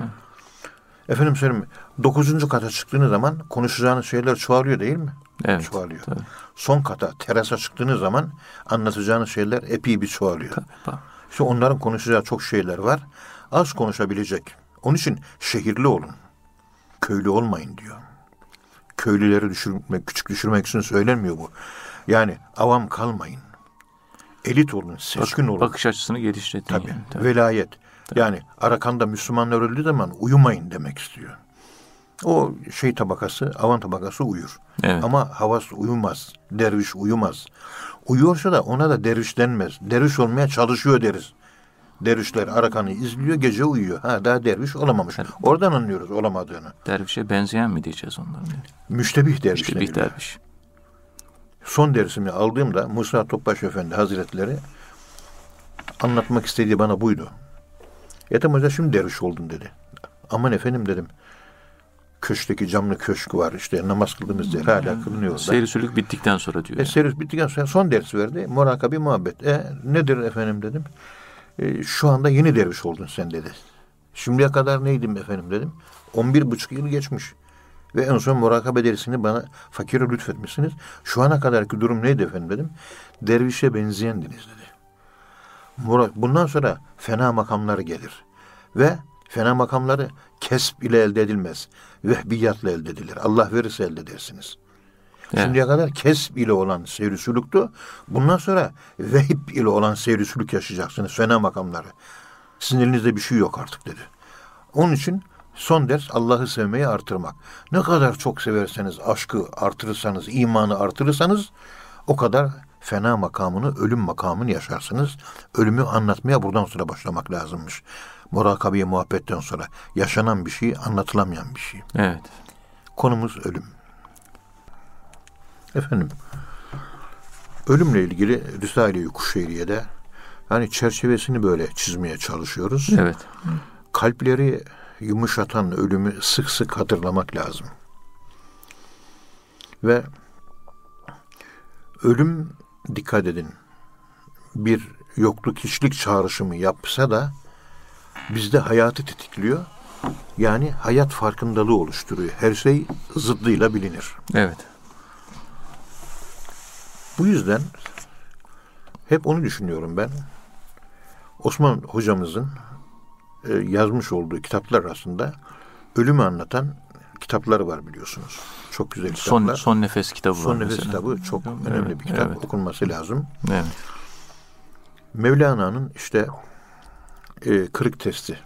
Efendim söyleyeyim dokuzuncu kata çıktığınız zaman konuşacağınız şeyler çoğalıyor değil mi? Evet. Çoğalıyor. Tabii. Son kata terasa çıktığınız zaman anlatacağınız şeyler epey bir çoğalıyor. Bak, İşte onların konuşacağı çok şeyler var. Az konuşabilecek. Onun için şehirli olun. Köylü olmayın diyor. Köylüleri düşürmek, küçük düşürmek için söylenmiyor bu. Yani avam kalmayın. Elit olun, seçkin olun. bakış açısını geliştirin. Tabii. yani, tabii. Velayet. Yani Arakan'da Müslümanlar öldüğü zaman uyumayın demek istiyor. O şey tabakası, avan tabakası uyur. Evet. Ama havas uyumaz. Derviş uyumaz. Uyuyorsa da ona da derviş denmez. Derviş olmaya çalışıyor deriz. Dervişler Arakan'ı izliyor, gece uyuyor. Ha daha derviş olamamış. Oradan anlıyoruz olamadığını. Dervişe benzeyen mi diyeceğiz onların? Müştebih derviş İşte bir deniliyor. derviş. Son dersimi aldığımda Musa Topbaş Efendi Hazretleri anlatmak istediği bana buydu. Ethem Hoca şimdi derviş oldun dedi. Aman efendim dedim. Köşkteki camlı köşk var işte namaz kıldığımız yer hala kılınıyor orada. Seyri sülük bittikten sonra diyor. E, yani. bittikten sonra son ders verdi. Murakabi muhabbet. E, nedir efendim dedim. E, şu anda yeni derviş oldun sen dedi. Şimdiye kadar neydim efendim dedim. 11 buçuk yıl geçmiş. Ve en son murakabe dersini bana fakire lütfetmişsiniz. Şu ana kadarki durum neydi efendim dedim. Dervişe benzeyendiniz dedi. Bundan sonra fena makamlar gelir. Ve fena makamları kesp ile elde edilmez. Vehbiyatla elde edilir. Allah verirse elde edersiniz. Evet. Şimdiye kadar kesb ile olan seyri sülüktü. Bundan sonra vehib ile olan seyri sülük yaşayacaksınız. Fena makamları. Sizin elinizde bir şey yok artık dedi. Onun için son ders Allah'ı sevmeyi artırmak. Ne kadar çok severseniz, aşkı artırırsanız, imanı artırırsanız o kadar fena makamını, ölüm makamını yaşarsınız. Ölümü anlatmaya buradan sonra başlamak lazımmış. Murakabe muhabbetten sonra yaşanan bir şey, anlatılamayan bir şey. Evet. Konumuz ölüm. Efendim, ölümle ilgili Risale-i Kuşeyriye'de hani çerçevesini böyle çizmeye çalışıyoruz. Evet. Kalpleri yumuşatan ölümü sık sık hatırlamak lazım. Ve ölüm dikkat edin bir yokluk hiçlik çağrışımı yapsa da bizde hayatı tetikliyor. Yani hayat farkındalığı oluşturuyor. Her şey zıddıyla bilinir. Evet. Bu yüzden hep onu düşünüyorum ben. Osman hocamızın e, yazmış olduğu kitaplar arasında ölümü anlatan kitapları var biliyorsunuz. Çok güzel Son kitaplar. son nefes kitabı Son Nefes mesela. kitabı çok Evet, önemli bir kitap. evet. Okunması lazım. Evet. Mevlana'nın işte e, Kırık Testi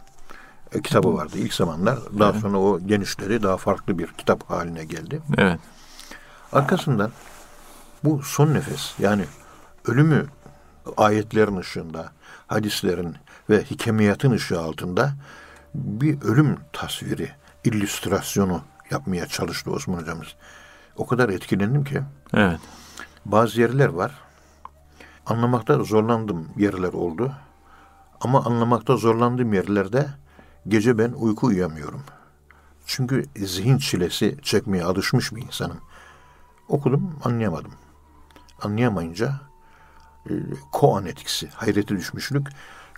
e, kitabı vardı ilk zamanlar. Daha sonra o genişleri daha farklı bir kitap haline geldi. Evet. Arkasından bu son nefes yani ölümü ayetlerin ışığında, hadislerin ve hikemiyatın ışığı altında bir ölüm tasviri, illüstrasyonu yapmaya çalıştı Osman hocamız. O kadar etkilendim ki Evet. bazı yerler var. Anlamakta zorlandığım yerler oldu. Ama anlamakta zorlandığım yerlerde gece ben uyku uyuyamıyorum. Çünkü zihin çilesi çekmeye alışmış bir insanım. Okudum, anlayamadım. Anlayamayınca e, koan etkisi, hayrete düşmüşlük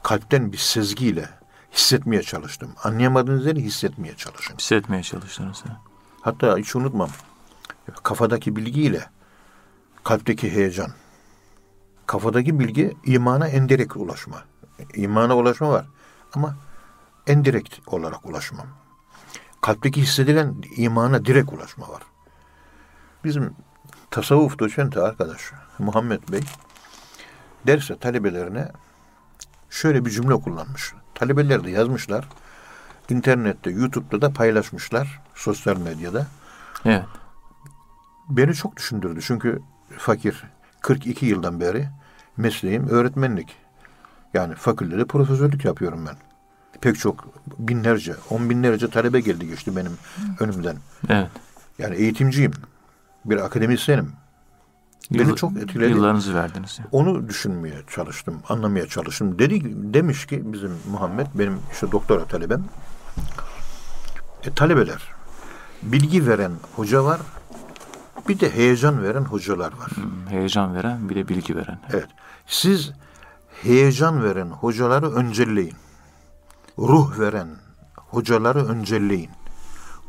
kalpten bir sezgiyle hissetmeye çalıştım. Anlayamadığınız yeri hissetmeye çalışın. Hissetmeye çalıştınız. ha. Hatta hiç unutmam. Kafadaki bilgiyle kalpteki heyecan. Kafadaki bilgi imana endirekt ulaşma. İmana ulaşma var. Ama endirekt olarak ulaşma. Kalpteki hissedilen imana direkt ulaşma var. Bizim tasavvuf doçenti arkadaş Muhammed Bey derse talebelerine şöyle bir cümle kullanmış. Talebeler de yazmışlar. İnternette, YouTube'da da paylaşmışlar. Sosyal medyada. Evet. Beni çok düşündürdü. Çünkü fakir 42 yıldan beri mesleğim öğretmenlik. Yani fakültede profesörlük yapıyorum ben. pek çok binlerce, on binlerce talebe geldi geçti benim önümden. Evet. Yani eğitimciyim. Bir akademisyenim. Beni Yıl- çok etkiledi. Yıllarınızı verdiniz. Onu düşünmeye çalıştım, anlamaya çalıştım. Dedi demiş ki bizim Muhammed benim işte doktora talebem. E, talebeler bilgi veren hoca var. Bir de heyecan veren hocalar var. Hmm, Heyecan veren bir de bilgi veren. Evet. Siz heyecan veren hocaları öncelleyin. Ruh veren hocaları öncelleyin.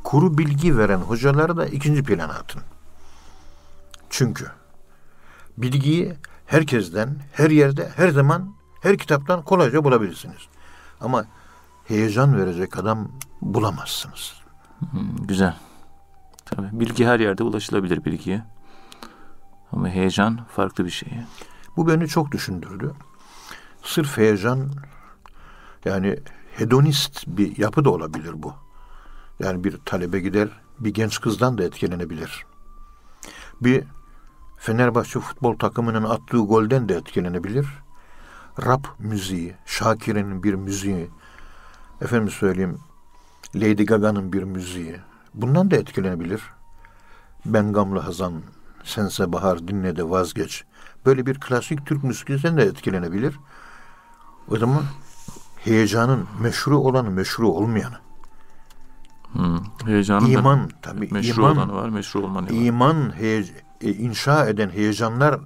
Kuru bilgi veren hocaları da ikinci plana atın. Çünkü bilgiyi herkesten, her yerde, her zaman, her kitaptan kolayca bulabilirsiniz. Ama heyecan verecek adam bulamazsınız. Hmm, Güzel. Tabii bilgi her yerde ulaşılabilir bilgiye. Ama heyecan farklı bir şey. Bu beni çok düşündürdü. Sırf heyecan yani hedonist bir yapı da olabilir bu. Yani bir talebe gider, bir genç kızdan da etkilenebilir. Bir Fenerbahçe futbol takımının attığı golden de etkilenebilir. Rap müziği, Şakir'in bir müziği, efendim söyleyeyim Lady Gaga'nın bir müziği. Bundan da etkilenebilir. Ben Gamlı Hazan, Sense Bahar dinle de vazgeç. Böyle bir klasik Türk müziğinden de etkilenebilir. O zaman heyecanın meşru olanı, meşru olmayanı. Hmm. Heyecanın İman tabii. meşru iman, olanı var, meşru olmanı var. iman heye- e, inşa eden heyecanlar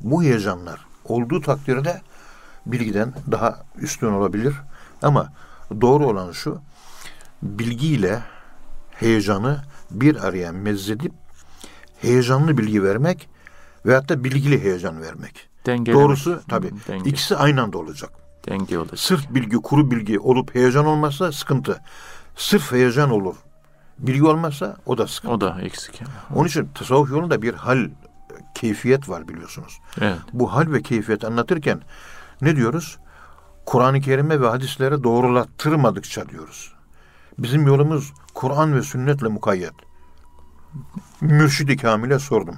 bu heyecanlar olduğu takdirde bilgiden daha üstün olabilir. Ama doğru olan şu bilgiyle heyecanı bir araya mezzedip heyecanlı bilgi vermek veyahut da bilgili heyecan vermek. Dengelemek. Doğrusu tabii. Denge. ikisi aynı anda olacak. Denge olacak. Sırf bilgi, kuru bilgi olup heyecan olmazsa sıkıntı. Sırf heyecan olur. Bilgi olmazsa o da sıkıntı. O da eksik. yani. Onun için tasavvuf yolunda bir hal, keyfiyet var biliyorsunuz. Evet. Bu hal ve keyfiyet anlatırken ne diyoruz? Kur'an-ı Kerim'e ve hadislere doğrulattırmadıkça diyoruz. Bizim yolumuz Kur'an ve sünnetle mukayyet. Mürşid-i Kamil'e sordum.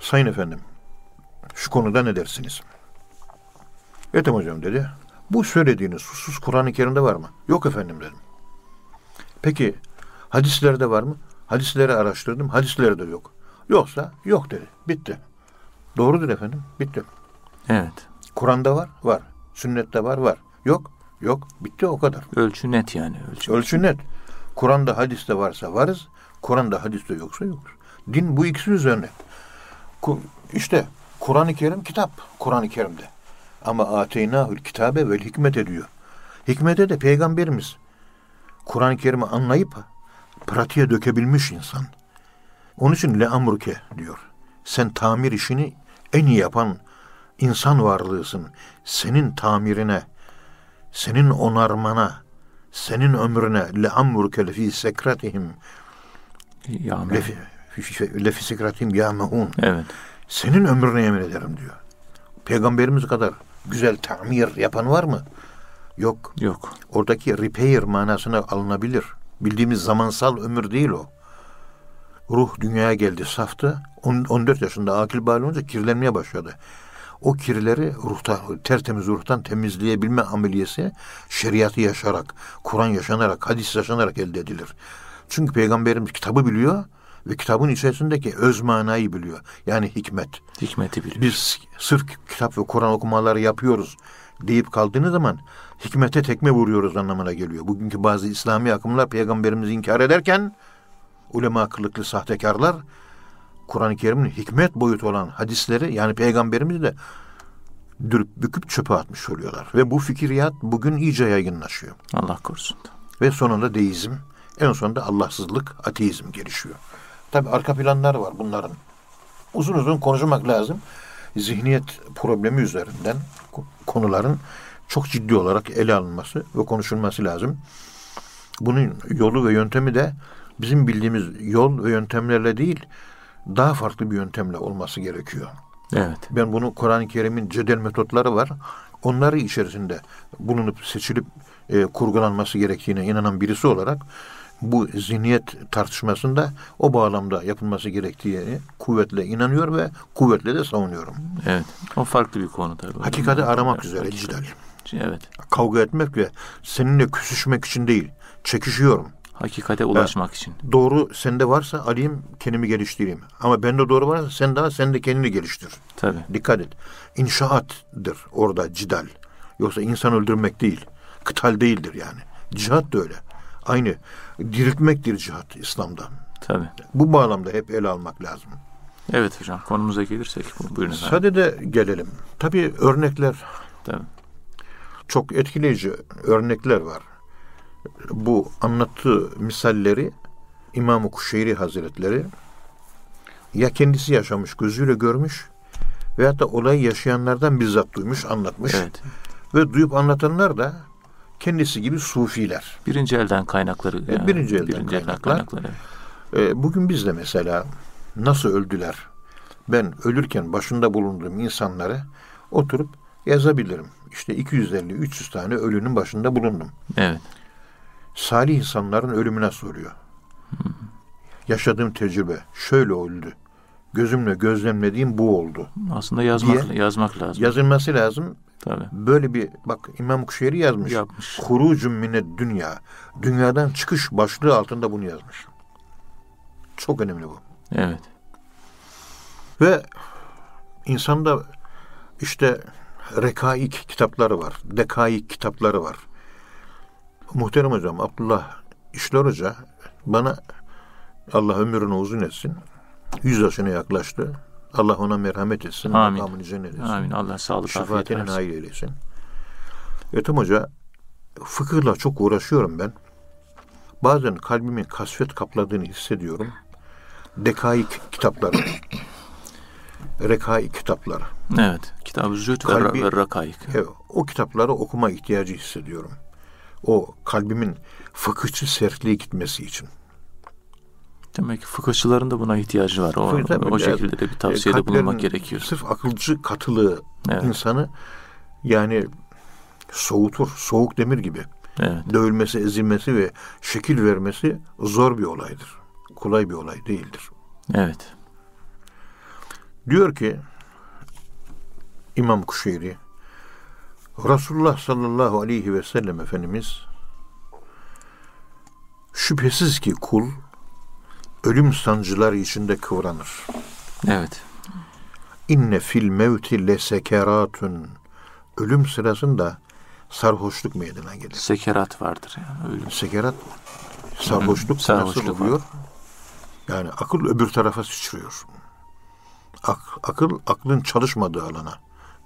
Sayın efendim, şu konuda ne dersiniz? Ethem hocam dedi. Bu söylediğiniz husus Kur'an-ı Kerim'de var mı? Yok efendim dedim. Peki hadislerde var mı? Hadisleri araştırdım. Hadislerde yok. Yoksa yok dedi. Bitti. Doğrudur efendim. Bitti. Evet. Kur'an'da var? Var. Sünnette var? Var. Yok? Yok. Bitti o kadar. Ölçü net yani. Ölçü. Ölçü net. Kur'an'da hadiste varsa varız. Kur'an'da hadiste yoksa yoktur. Din bu ikisi üzerine. İşte Kur'an-ı Kerim kitap. Kur'an-ı Kerim'de. Ama ateynahül kitabe vel hikmet ediyor. Hikmete de peygamberimiz. Kur'an-ı Kerim'i anlayıp pratiğe dökebilmiş insan. Onun için le amruke diyor. Sen tamir işini en iyi yapan insan varlığısın. Senin tamirine, senin onarmana, senin ömrüne le amruke lefi sekratihim Ya, lefi, lefi sekratihim ya mehun. Evet. Senin ömrüne yemin ederim diyor. Peygamberimiz kadar güzel tamir yapan var mı? Yok. Yok. Oradaki repair manasına alınabilir. Bildiğimiz zamansal ömür değil o. Ruh dünyaya geldi saftı. On- 14 yaşında akil bali olunca kirlenmeye başladı. O kirleri ruhta, tertemiz ruhtan temizleyebilme ameliyesi şeriatı yaşarak, Kur'an yaşanarak, hadis yaşanarak elde edilir. Çünkü peygamberimiz kitabı biliyor ve kitabın içerisindeki öz manayı biliyor. Yani hikmet. Hikmeti biliyor. Biz sırf kitap ve Kur'an okumaları yapıyoruz deyip kaldığınız zaman hikmete tekme vuruyoruz anlamına geliyor. Bugünkü bazı İslami akımlar peygamberimizi inkar ederken ulema kılıklı sahtekarlar Kur'an-ı Kerim'in hikmet boyutu olan hadisleri yani peygamberimizi de dürüp büküp çöpe atmış oluyorlar. Ve bu fikriyat bugün iyice yaygınlaşıyor. Allah korusun. Ve sonunda deizm, en sonunda Allahsızlık, ateizm gelişiyor. Tabi arka planlar var bunların. Uzun uzun konuşmak lazım. Zihniyet problemi üzerinden konuların çok ciddi olarak ele alınması ve konuşulması lazım. Bunun yolu ve yöntemi de bizim bildiğimiz yol ve yöntemlerle değil, daha farklı bir yöntemle olması gerekiyor. Evet. Ben bunu Kur'an-ı Kerim'in cedel metotları var. Onları içerisinde bulunup seçilip e, kurgulanması gerektiğine inanan birisi olarak bu zihniyet tartışmasında o bağlamda yapılması gerektiğini kuvvetle inanıyor ve kuvvetle de savunuyorum. Evet. O farklı bir konu tabii. Hakikati aramak üzere Hakikati. cidal. Evet. Kavga etmek ve seninle küsüşmek için değil. Çekişiyorum. Hakikate ulaşmak için. Doğru sende varsa alayım kendimi geliştireyim. Ama bende doğru varsa sen daha sen de kendini geliştir. Tabii. Dikkat et. İnşaattır orada cidal. Yoksa insan öldürmek değil. Kıtal değildir yani. Cihat da öyle. Aynı diriltmektir cihat İslam'da. Tabii. Bu bağlamda hep ele almak lazım. Evet hocam konumuza gelirsek bu- buyurun efendim. Sadede gelelim. Tabii örnekler Tabii. çok etkileyici örnekler var. Bu anlattığı misalleri İmam-ı Kuşeyri Hazretleri ya kendisi yaşamış, gözüyle görmüş veyahut da olayı yaşayanlardan bizzat duymuş, anlatmış. Evet. Ve duyup anlatanlar da kendisi gibi sufiler. Birinci elden kaynakları. yani. birinci elden kaynaklar. kaynakları. Ee, bugün biz de mesela nasıl öldüler? Ben ölürken başında bulunduğum insanlara oturup yazabilirim. İşte 250-300 tane ölünün başında bulundum. Evet. salih insanların ölümü nasıl oluyor? Yaşadığım tecrübe şöyle öldü. Gözümle gözlemlediğim bu oldu. Aslında yazmak Diye- yazmak lazım. Yazılması lazım. Tabii. Böyle bir bak İmam Kuşeyri yazmış. Yapmış. Hurucun mined dünya. Dünyadan çıkış başlığı altında bunu yazmış. Çok önemli bu. Evet. Ve insanda işte rekaik kitapları var. Dekaik kitapları var. Muhterem hocam Abdullah İşler Hoca bana Allah ömrünü uzun etsin. Yüz yaşına yaklaştı. Allah ona merhamet etsin. Amin. Makamını cennet etsin. Amin. Allah sağlık versin. nail eylesin. Ethem Hoca fıkıhla çok uğraşıyorum ben. Bazen kalbimin kasvet kapladığını hissediyorum. Dekaik kitapları. Rekaik kitapları. Evet. Kitab-ı Zühd ve, Kalbi- ve Rakaik. Evet, o kitapları okuma ihtiyacı hissediyorum. O kalbimin fıkıhçı sertliğe gitmesi için. Demek ki fıkıhçıların da buna ihtiyacı var. O, Tabii, o şekilde de bir tavsiyede E, bulunmak gerekiyor. Sırf akılcı katılığı Evet. insanı yani soğutur. Soğuk demir gibi. Evet. dövülmesi, ezilmesi ve şekil vermesi zor bir olaydır. Kolay bir olay değildir. Evet. Diyor ki İmam Kuşeyri Resulullah sallallahu aleyhi ve sellem Efendimiz şüphesiz ki kul ölüm sancıları içinde kıvranır. Evet. İnne fil mevti lesekeratun ölüm sırasında sarhoşluk meydana gelir. Sekerat vardır yani. Öyle. Sekerat sarhoşluk, sarhoşluk nasıl var. oluyor? Yani akıl öbür tarafa sıçrıyor. Ak- akıl aklın çalışmadığı alana,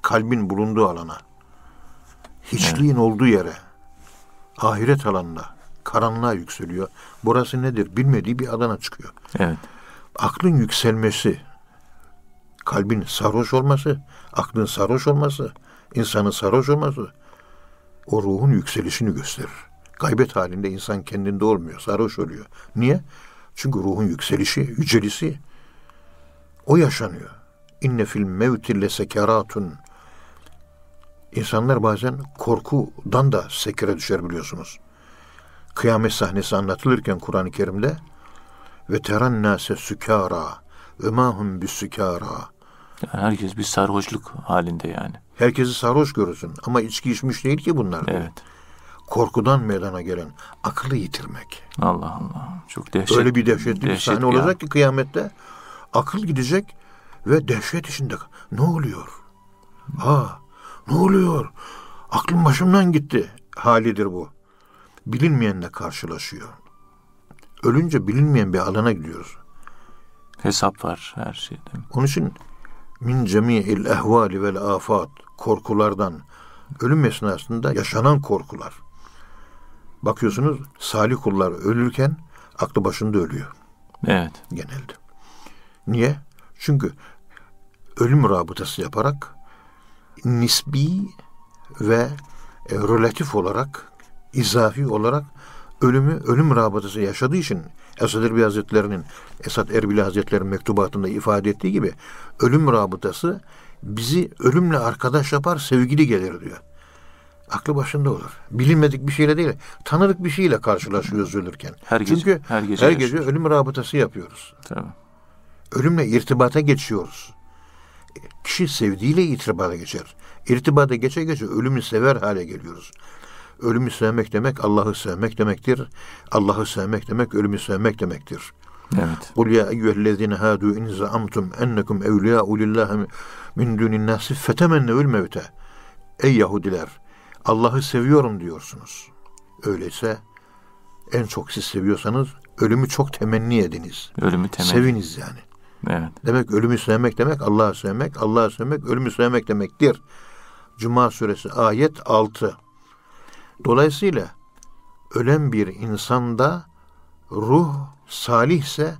kalbin bulunduğu alana, hiçliğin olduğu yere, ahiret alanına, karanlığa yükseliyor. Burası nedir? Bilmediği bir alana çıkıyor. Evet. Aklın yükselmesi, kalbin sarhoş olması, aklın sarhoş olması, insanın sarhoş olması o ruhun yükselişini gösterir. Gaybet halinde insan kendinde olmuyor, sarhoş oluyor. Niye? Çünkü ruhun yükselişi, yücelisi o yaşanıyor. İnne fil mevti lesekeratun. İnsanlar bazen korkudan da sekere düşer biliyorsunuz. Kıyamet sahnesi anlatılırken Kur'an-ı Kerim'de ve teran nase sükara ve mahum bisükara. Yani herkes bir sarhoşluk halinde yani. Herkesi sarhoş görürsün ama içki içmiş değil ki bunlar. Evet. Korkudan meydana gelen akıllı yitirmek. Allah Allah. Çok dehşet. Öyle bir dehşetli bir dehşet sahne ya. olacak ki kıyamette akıl gidecek ve dehşet içinde. Ne oluyor? Ha, ne oluyor? Aklım başımdan gitti. Halidir bu. Bilinmeyenle karşılaşıyor. Ölünce bilinmeyen bir alana gidiyoruz. Hesap var her şeyde. Onun için min cemi'il ehvali vel afat korkulardan ölüm esnasında yaşanan korkular. Bakıyorsunuz salih kullar ölürken aklı başında ölüyor Evet. genelde. Niye? Çünkü ölüm rabıtası yaparak nisbi ve e, relatif olarak izafi olarak ölümü ölüm rabıtası yaşadığı için Esad Erbil Hazretleri'nin Esad Erbil Hazretleri'nin mektubatında ifade ettiği gibi ölüm rabıtası bizi ölümle arkadaş yapar sevgili gelir diyor. Aklı başında olur. Bilinmedik bir şeyle değil, tanıdık bir şeyle karşılaşıyoruz ölürken. Her gece- Çünkü her gece her gece yaşıyoruz. ölüm rabıtası yapıyoruz. Tabii. Ölümle irtibata geçiyoruz. Kişi sevdiğiyle irtibata geçer. İrtibata geçe geçe ölümü sever hale geliyoruz. Ölümü sevmek demek Allah'ı sevmek demektir. Allah'ı sevmek demek ölümü sevmek demektir. Evet. Kul ya eyyühellezine hadu in zaamtum ennekum evliya'u lillahi min dunin nasi fetemennevül mevte. Ey Yahudiler Allah'ı seviyorum diyorsunuz. Öyleyse en çok siz seviyorsanız ölümü çok temenni ediniz. Ölümü temenni. Seviniz yani. Evet. Demek ölümü sevmek demek Allah'ı sevmek, Allah'ı sevmek ölümü sevmek demektir. Cuma suresi ayet 6. Dolayısıyla ölen bir insanda ruh salihse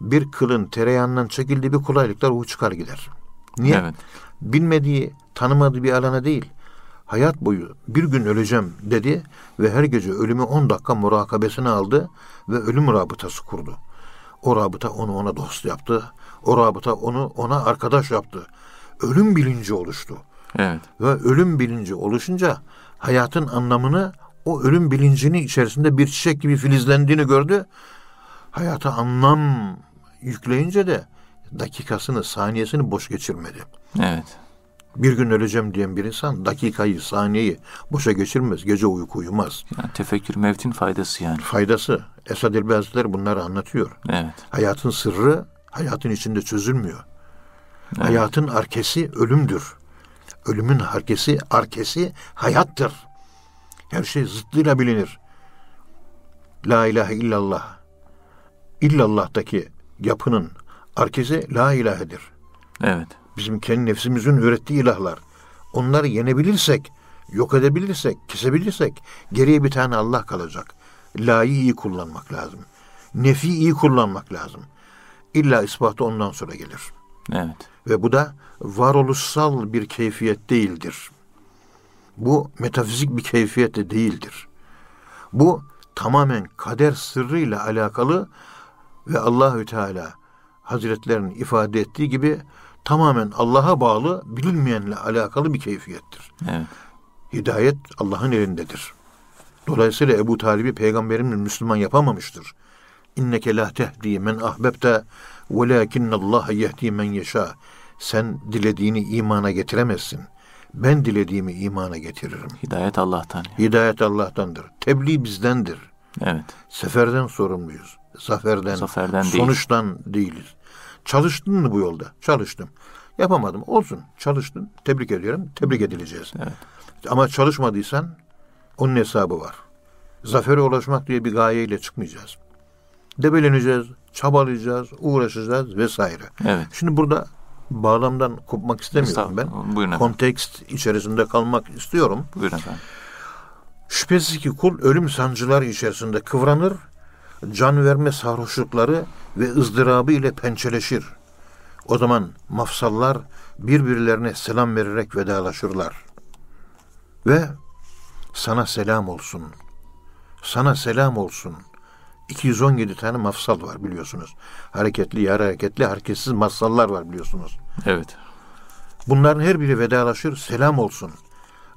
bir kılın tereyağından çekildiği bir kolaylıkla ruhu çıkar gider. Niye? Evet. Bilmediği, tanımadığı bir alana değil. Hayat boyu bir gün öleceğim dedi ve her gece ölümü 10 dakika murakabesine aldı ve ölüm rabıtası kurdu. O rabıta onu ona dost yaptı. O rabıta onu ona arkadaş yaptı. Ölüm bilinci oluştu. Evet. Ve ölüm bilinci oluşunca hayatın anlamını o ölüm bilincini içerisinde bir çiçek gibi filizlendiğini gördü. Hayata anlam yükleyince de dakikasını, saniyesini boş geçirmedi. Evet. Bir gün öleceğim diyen bir insan dakikayı, saniyeyi boşa geçirmez. Gece uyku uyumaz. Yani tefekkür mevtin faydası yani. Faydası. Esad Elbi Hazretleri bunları anlatıyor. Evet. Hayatın sırrı hayatın içinde çözülmüyor. Hayatın arkesi ölümdür. Ölümün arkesi, arkesi hayattır. Her şey zıttıyla bilinir. La ilahe illallah. İllallah'taki yapının arkesi la ilahedir. Evet. Bizim kendi nefsimizin ürettiği ilahlar. Onları yenebilirsek, yok edebilirsek, kesebilirsek geriye bir tane Allah kalacak. La'yı iyi kullanmak lazım. Nefi iyi kullanmak lazım. İlla ispatı ondan sonra gelir. Evet. Ve bu da varoluşsal bir keyfiyet değildir. Bu metafizik bir keyfiyet de değildir. Bu tamamen kader sırrıyla alakalı ve Allahü Teala Hazretlerinin ifade ettiği gibi tamamen Allah'a bağlı bilinmeyenle alakalı bir keyfiyettir. Evet. Hidayet Allah'ın elindedir. Dolayısıyla Ebu Talib'i peygamberimle Müslüman yapamamıştır. İnneke la tehdi men ahbebte velakinnallaha yehdi men yeşâ. Sen dilediğini imana getiremezsin. Ben dilediğimi imana getiririm. Hidayet Allah'tan. Hidayet Allah'tandır. Tebliğ bizdendir. Evet. Seferden sorumluyuz. Zaferden, Zaferden değil. sonuçtan değiliz. Çalıştın mı bu yolda? Çalıştım. Yapamadım. Olsun. Çalıştın. Tebrik ediyorum. Tebrik edileceğiz. Evet. Ama çalışmadıysan onun hesabı var. Zafere ulaşmak diye bir gayeyle çıkmayacağız. Debeleneceğiz, çabalayacağız, uğraşacağız vesaire. Evet. Şimdi burada bağlamdan kopmak istemiyorum ben. Buyurun efendim. Kontekst içerisinde kalmak istiyorum. Buyurun efendim. Şüphesiz ki kul ölüm sancıları içerisinde kıvranır, can verme sarhoşlukları ve ızdırabı ile pençeleşir. O zaman mafsallar birbirlerine selam vererek vedalaşırlar. Ve sana selam olsun. Sana selam olsun. 217 tane mafsal var biliyorsunuz. Hareketli, yarı hareketli, hareketsiz mafsallar var biliyorsunuz. Evet. Bunların her biri vedalaşır, selam olsun.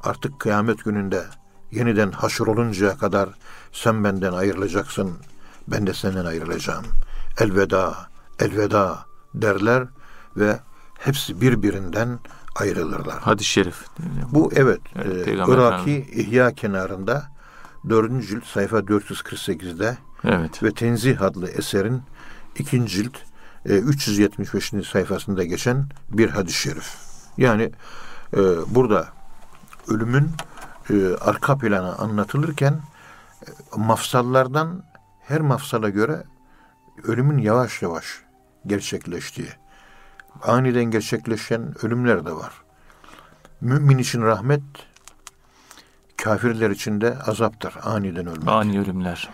Artık kıyamet gününde yeniden haşr oluncaya kadar sen benden ayrılacaksın, ben de senden ayrılacağım. Elveda, elveda derler ve hepsi birbirinden ayrılırlar. Hadis-i şerif. Bu evet, Evet, e, Iraki İhya kenarında 4. cilt sayfa 448'de Evet. ve Tenzih adlı eserin 2. cilt e, 375. sayfasında geçen bir hadis-i şerif. Yani e, burada ölümün e, arka planı anlatılırken e, mafsallardan her mafsala göre ölümün yavaş yavaş gerçekleştiği, aniden gerçekleşen ölümler de var. Mümin için rahmet, kafirler için de azaptır aniden ölmek. Ani ölümler.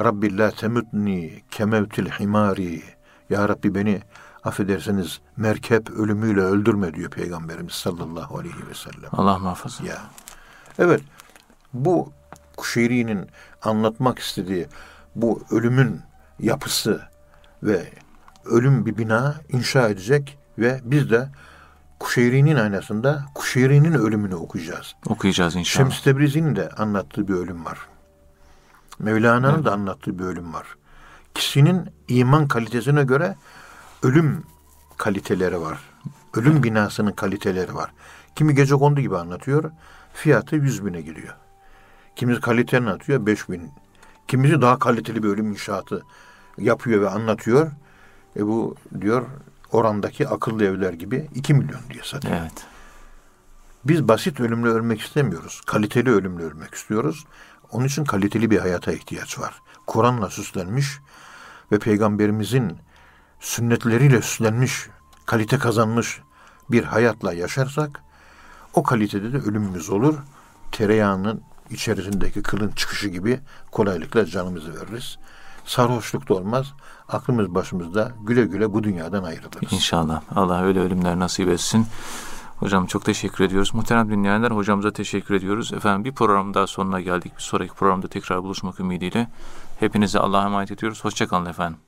Rabbi la temutni kemevtil himari. Ya Rabbi beni affederseniz merkep ölümüyle öldürme diyor Peygamberimiz sallallahu aleyhi ve sellem. Allah muhafaza. Ya. Evet. Bu Kuşeyri'nin anlatmak istediği bu ölümün yapısı ve ölüm bir bina inşa edecek ve biz de Kuşeyri'nin aynasında Kuşeyri'nin ölümünü okuyacağız. Okuyacağız inşallah. Şems Tebrizi'nin de anlattığı bir ölüm var. Mevlana'nın da anlattığı bir ölüm var. Kişinin iman kalitesine göre ölüm kaliteleri var. Ölüm binasının kaliteleri var. Kimi gece kondu gibi anlatıyor. Fiyatı 100 bine gidiyor. Kimisi kaliteli anlatıyor 5 bin. Kimisi daha kaliteli bir ölüm inşaatı yapıyor ve anlatıyor. E bu diyor orandaki akıllı evler gibi 2 milyon diye satıyor. Evet. Biz basit ölümle ölmek istemiyoruz. Kaliteli ölümle ölmek istiyoruz. Onun için kaliteli bir hayata ihtiyaç var. Kur'an'la süslenmiş ve peygamberimizin sünnetleriyle süslenmiş, kalite kazanmış bir hayatla yaşarsak o kalitede de ölümümüz olur. Tereyağının içerisindeki kılın çıkışı gibi kolaylıkla canımızı veririz. Sarhoşluk da olmaz. Aklımız başımızda güle güle bu dünyadan ayrılırız. İnşallah. Allah öyle ölümler nasip etsin. Hocam çok teşekkür ediyoruz. Muhterem dinleyenler hocamıza teşekkür ediyoruz. Efendim bir program daha sonuna geldik. Bir sonraki programda tekrar buluşmak ümidiyle. Hepinize Allah'a emanet ediyoruz. Hoşçakalın efendim.